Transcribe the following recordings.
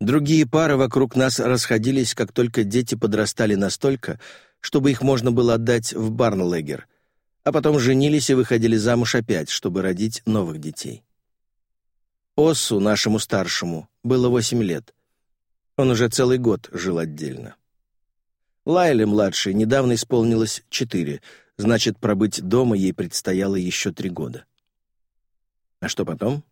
Другие пары вокруг нас расходились, как только дети подрастали настолько, чтобы их можно было отдать в Барнлегер, а потом женились и выходили замуж опять, чтобы родить новых детей. Осу, нашему старшему, было восемь лет. Он уже целый год жил отдельно. Лайле, младшей, недавно исполнилось четыре, значит, пробыть дома ей предстояло еще три года. А что потом?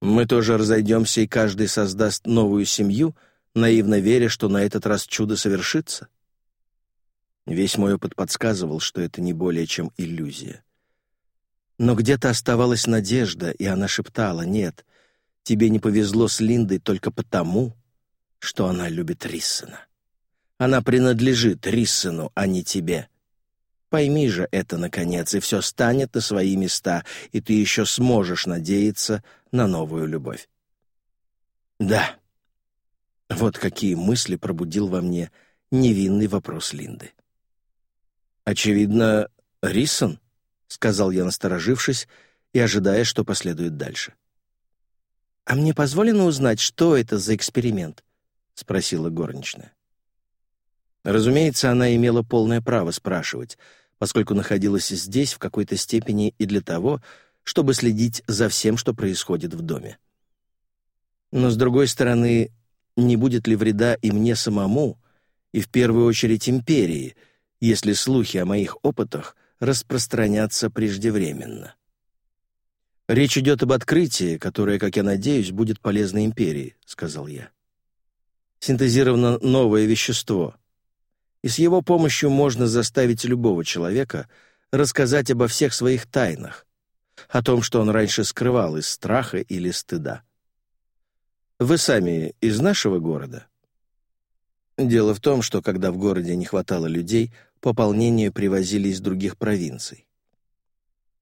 Мы тоже разойдемся, и каждый создаст новую семью, наивно веря, что на этот раз чудо совершится. Весь мой опыт подсказывал, что это не более чем иллюзия. Но где-то оставалась надежда, и она шептала, «Нет, тебе не повезло с Линдой только потому, что она любит Риссена. Она принадлежит Риссену, а не тебе». Пойми же это, наконец, и все станет на свои места, и ты еще сможешь надеяться на новую любовь. Да. Вот какие мысли пробудил во мне невинный вопрос Линды. «Очевидно, Рисон?» — сказал я, насторожившись и ожидая, что последует дальше. «А мне позволено узнать, что это за эксперимент?» — спросила горничная. Разумеется, она имела полное право спрашивать — поскольку находилась здесь в какой-то степени и для того, чтобы следить за всем, что происходит в доме. Но, с другой стороны, не будет ли вреда и мне самому, и в первую очередь империи, если слухи о моих опытах распространятся преждевременно? «Речь идет об открытии, которое, как я надеюсь, будет полезно империи», — сказал я. «Синтезировано новое вещество, и с его помощью можно заставить любого человека рассказать обо всех своих тайнах, о том, что он раньше скрывал из страха или стыда. Вы сами из нашего города? Дело в том, что когда в городе не хватало людей, пополнение привозили из других провинций.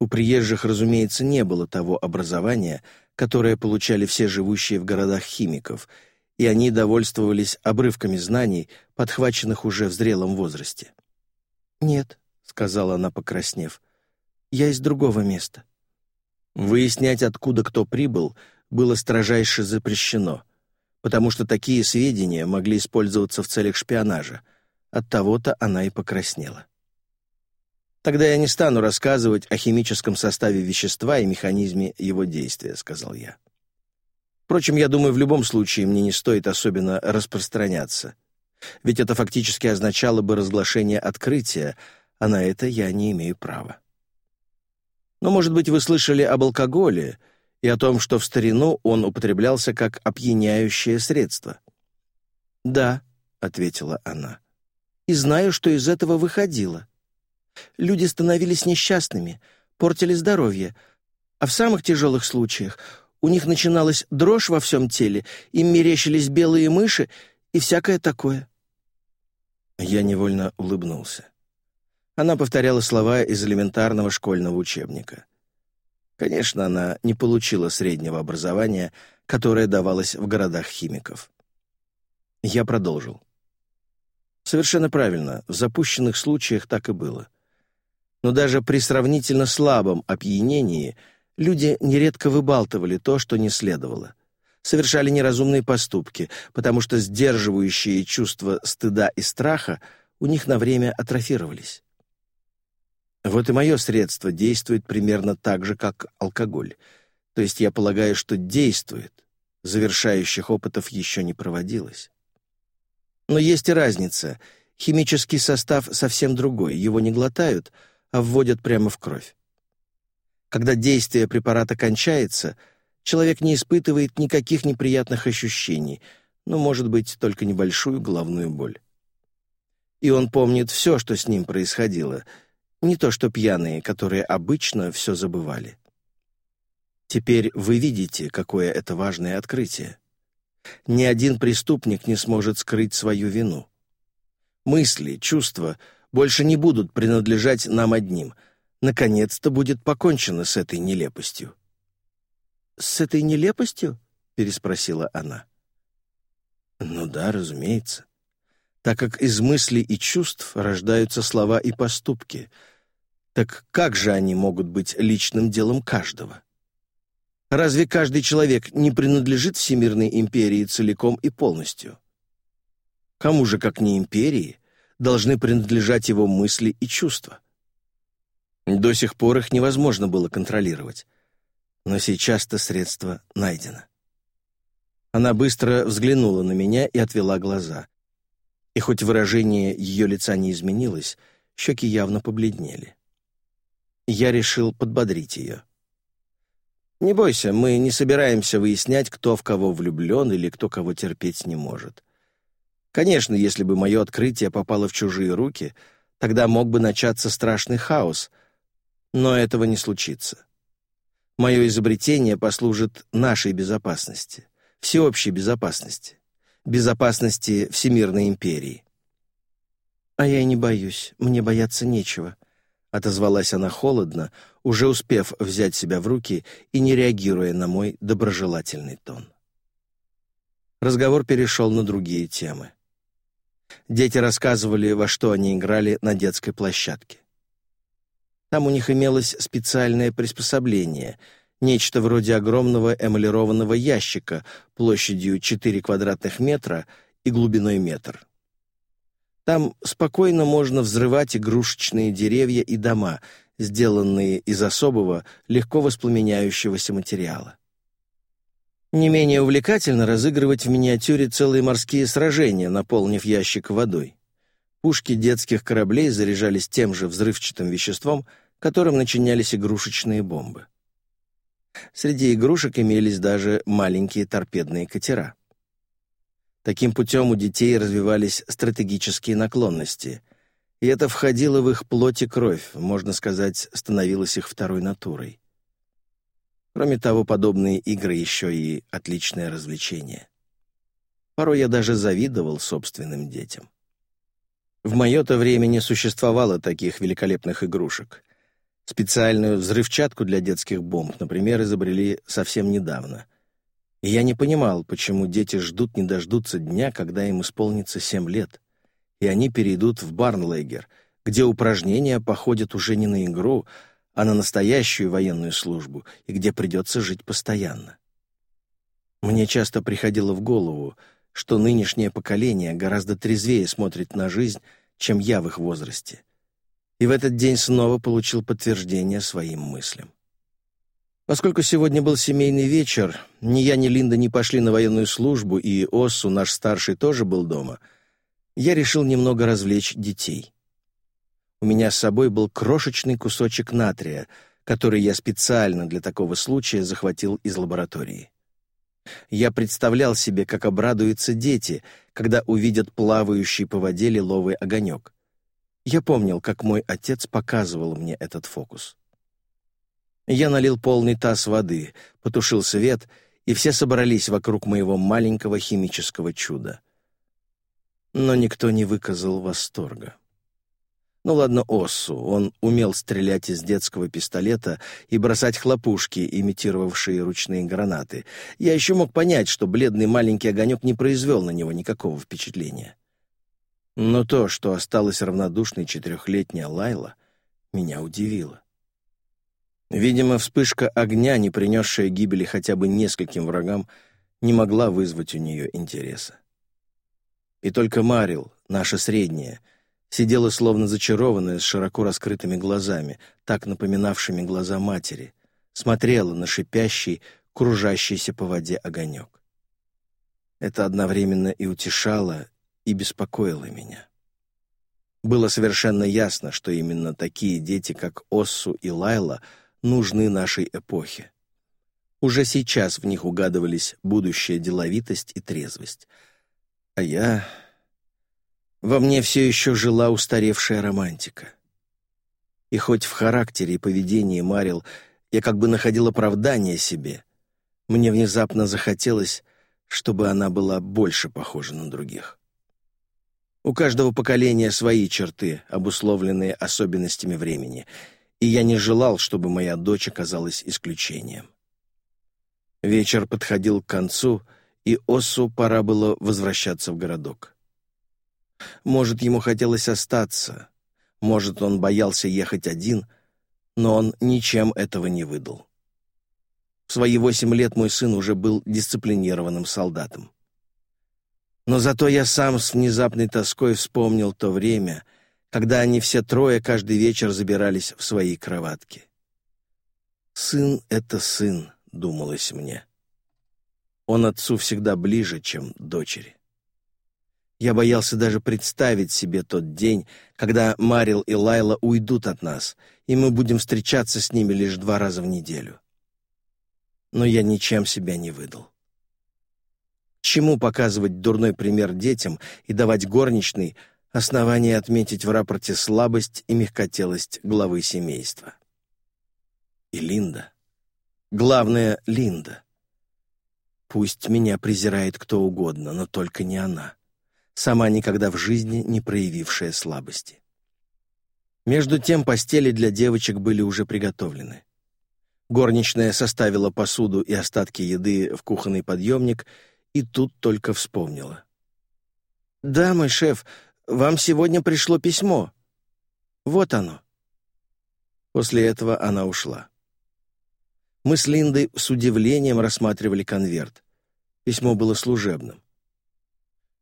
У приезжих, разумеется, не было того образования, которое получали все живущие в городах химиков — и они довольствовались обрывками знаний, подхваченных уже в зрелом возрасте. «Нет», — сказала она, покраснев, — «я из другого места». Выяснять, откуда кто прибыл, было строжайше запрещено, потому что такие сведения могли использоваться в целях шпионажа. От того-то она и покраснела. «Тогда я не стану рассказывать о химическом составе вещества и механизме его действия», — сказал я. Впрочем, я думаю, в любом случае мне не стоит особенно распространяться. Ведь это фактически означало бы разглашение открытия, а на это я не имею права. Но, может быть, вы слышали об алкоголе и о том, что в старину он употреблялся как опьяняющее средство. «Да», — ответила она, — «и знаю, что из этого выходило. Люди становились несчастными, портили здоровье, а в самых тяжелых случаях у них начиналась дрожь во всем теле, им мерещились белые мыши и всякое такое. Я невольно улыбнулся. Она повторяла слова из элементарного школьного учебника. Конечно, она не получила среднего образования, которое давалось в городах химиков. Я продолжил. Совершенно правильно, в запущенных случаях так и было. Но даже при сравнительно слабом опьянении — Люди нередко выбалтывали то, что не следовало. Совершали неразумные поступки, потому что сдерживающие чувства стыда и страха у них на время атрофировались. Вот и мое средство действует примерно так же, как алкоголь. То есть я полагаю, что действует. Завершающих опытов еще не проводилось. Но есть и разница. Химический состав совсем другой. Его не глотают, а вводят прямо в кровь. Когда действие препарата кончается, человек не испытывает никаких неприятных ощущений, ну, может быть, только небольшую головную боль. И он помнит все, что с ним происходило, не то что пьяные, которые обычно все забывали. Теперь вы видите, какое это важное открытие. Ни один преступник не сможет скрыть свою вину. Мысли, чувства больше не будут принадлежать нам одним — наконец-то будет покончено с этой нелепостью». «С этой нелепостью?» — переспросила она. «Ну да, разумеется. Так как из мыслей и чувств рождаются слова и поступки, так как же они могут быть личным делом каждого? Разве каждый человек не принадлежит Всемирной империи целиком и полностью? Кому же, как не империи, должны принадлежать его мысли и чувства?» До сих пор их невозможно было контролировать. Но сейчас-то средство найдено. Она быстро взглянула на меня и отвела глаза. И хоть выражение ее лица не изменилось, щеки явно побледнели. Я решил подбодрить ее. «Не бойся, мы не собираемся выяснять, кто в кого влюблен или кто кого терпеть не может. Конечно, если бы мое открытие попало в чужие руки, тогда мог бы начаться страшный хаос — но этого не случится. Мое изобретение послужит нашей безопасности, всеобщей безопасности, безопасности Всемирной империи. «А я не боюсь, мне бояться нечего», — отозвалась она холодно, уже успев взять себя в руки и не реагируя на мой доброжелательный тон. Разговор перешел на другие темы. Дети рассказывали, во что они играли на детской площадке. Там у них имелось специальное приспособление — нечто вроде огромного эмалированного ящика площадью 4 квадратных метра и глубиной метр. Там спокойно можно взрывать игрушечные деревья и дома, сделанные из особого, легко воспламеняющегося материала. Не менее увлекательно разыгрывать в миниатюре целые морские сражения, наполнив ящик водой. Пушки детских кораблей заряжались тем же взрывчатым веществом, которым начинялись игрушечные бомбы. Среди игрушек имелись даже маленькие торпедные катера. Таким путем у детей развивались стратегические наклонности, и это входило в их плоть и кровь, можно сказать, становилось их второй натурой. Кроме того, подобные игры еще и отличное развлечение. Порой я даже завидовал собственным детям. В мое-то время не существовало таких великолепных игрушек. Специальную взрывчатку для детских бомб, например, изобрели совсем недавно. И я не понимал, почему дети ждут не дождутся дня, когда им исполнится семь лет, и они перейдут в Барнлегер, где упражнения походят уже не на игру, а на настоящую военную службу, и где придется жить постоянно. Мне часто приходило в голову, что нынешнее поколение гораздо трезвее смотрит на жизнь, чем я в их возрасте. И в этот день снова получил подтверждение своим мыслям. Поскольку сегодня был семейный вечер, ни я, ни Линда не пошли на военную службу, и Оссу, наш старший, тоже был дома, я решил немного развлечь детей. У меня с собой был крошечный кусочек натрия, который я специально для такого случая захватил из лаборатории. Я представлял себе, как обрадуются дети, когда увидят плавающий по воде лиловый огонек. Я помнил, как мой отец показывал мне этот фокус. Я налил полный таз воды, потушил свет, и все собрались вокруг моего маленького химического чуда. Но никто не выказал восторга. Ну ладно Оссу, он умел стрелять из детского пистолета и бросать хлопушки, имитировавшие ручные гранаты. Я еще мог понять, что бледный маленький огонек не произвел на него никакого впечатления. Но то, что осталась равнодушной четырехлетняя Лайла, меня удивило. Видимо, вспышка огня, не принесшая гибели хотя бы нескольким врагам, не могла вызвать у нее интереса. И только Марил, наша средняя — сидела словно зачарованная с широко раскрытыми глазами, так напоминавшими глаза матери, смотрела на шипящий, кружащийся по воде огонек. Это одновременно и утешало, и беспокоило меня. Было совершенно ясно, что именно такие дети, как Оссу и Лайла, нужны нашей эпохе. Уже сейчас в них угадывались будущая деловитость и трезвость. А я во мне все еще жила устаревшая романтика. И хоть в характере и поведении Марил я как бы находил оправдание себе, мне внезапно захотелось, чтобы она была больше похожа на других. У каждого поколения свои черты, обусловленные особенностями времени, и я не желал, чтобы моя дочь оказалась исключением. Вечер подходил к концу, и Осу пора было возвращаться в городок. Может, ему хотелось остаться. Может, он боялся ехать один, но он ничем этого не выдал. В свои восемь лет мой сын уже был дисциплинированным солдатом. Но зато я сам с внезапной тоской вспомнил то время, когда они все трое каждый вечер забирались в свои кроватки. «Сын — это сын», — думалось мне. Он отцу всегда ближе, чем дочери. Я боялся даже представить себе тот день, когда Марил и Лайла уйдут от нас, и мы будем встречаться с ними лишь два раза в неделю. Но я ничем себя не выдал. Чему показывать дурной пример детям и давать горничной основание отметить в рапорте слабость и мягкотелость главы семейства? И Линда. Главное — Линда. Пусть меня презирает кто угодно, но только не она сама никогда в жизни не проявившая слабости. Между тем постели для девочек были уже приготовлены. Горничная составила посуду и остатки еды в кухонный подъемник и тут только вспомнила. «Да, мой шеф, вам сегодня пришло письмо. Вот оно». После этого она ушла. Мы с Линдой с удивлением рассматривали конверт. Письмо было служебным.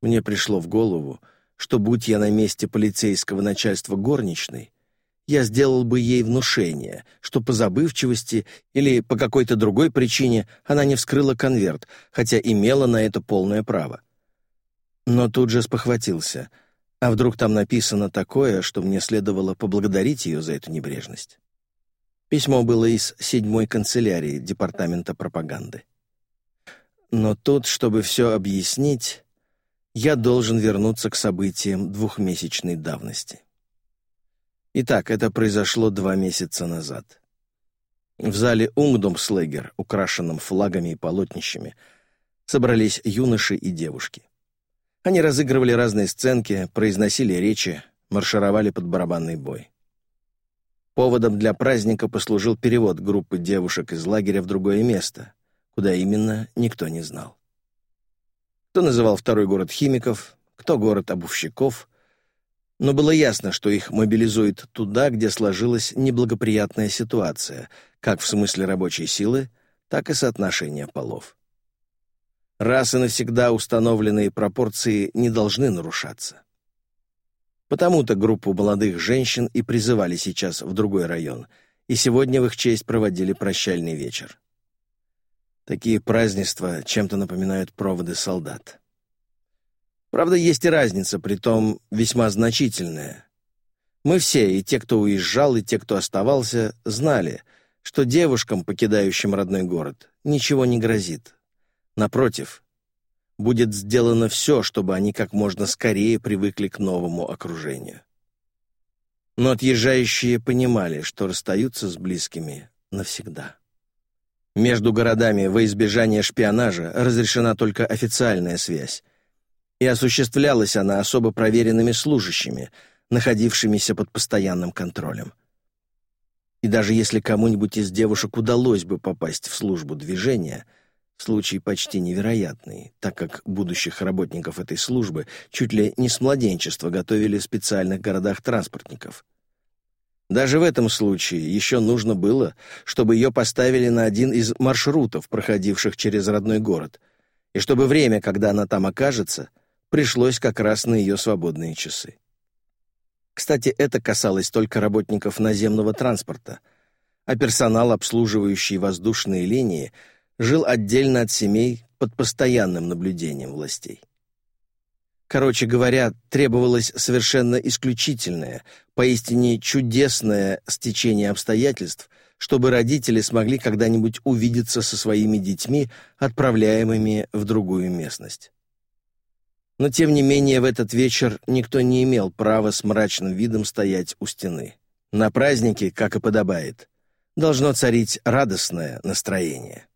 Мне пришло в голову, что будь я на месте полицейского начальства горничной, я сделал бы ей внушение, что по забывчивости или по какой-то другой причине она не вскрыла конверт, хотя имела на это полное право. Но тут же спохватился. А вдруг там написано такое, что мне следовало поблагодарить ее за эту небрежность? Письмо было из седьмой канцелярии Департамента пропаганды. Но тут, чтобы все объяснить, я должен вернуться к событиям двухмесячной давности. Итак, это произошло два месяца назад. В зале Унгдомслегер, украшенном флагами и полотнищами, собрались юноши и девушки. Они разыгрывали разные сценки, произносили речи, маршировали под барабанный бой. Поводом для праздника послужил перевод группы девушек из лагеря в другое место, куда именно никто не знал. Кто называл второй город химиков, кто город обувщиков. Но было ясно, что их мобилизуют туда, где сложилась неблагоприятная ситуация, как в смысле рабочей силы, так и соотношения полов. Раз и навсегда установленные пропорции не должны нарушаться. Потому-то группу молодых женщин и призывали сейчас в другой район, и сегодня в их честь проводили прощальный вечер. Такие празднества чем-то напоминают проводы солдат. Правда, есть и разница, притом весьма значительная. Мы все, и те, кто уезжал, и те, кто оставался, знали, что девушкам, покидающим родной город, ничего не грозит. Напротив, будет сделано все, чтобы они как можно скорее привыкли к новому окружению. Но отъезжающие понимали, что расстаются с близкими навсегда. Между городами во избежание шпионажа разрешена только официальная связь, и осуществлялась она особо проверенными служащими, находившимися под постоянным контролем. И даже если кому-нибудь из девушек удалось бы попасть в службу движения, случай почти невероятный, так как будущих работников этой службы чуть ли не с младенчества готовили в специальных городах-транспортников — даже в этом случае еще нужно было, чтобы ее поставили на один из маршрутов, проходивших через родной город, и чтобы время, когда она там окажется, пришлось как раз на ее свободные часы. Кстати, это касалось только работников наземного транспорта, а персонал, обслуживающий воздушные линии, жил отдельно от семей под постоянным наблюдением властей. Короче говоря, требовалось совершенно исключительное, поистине чудесное стечение обстоятельств, чтобы родители смогли когда-нибудь увидеться со своими детьми, отправляемыми в другую местность. Но тем не менее в этот вечер никто не имел права с мрачным видом стоять у стены. На празднике, как и подобает, должно царить радостное настроение.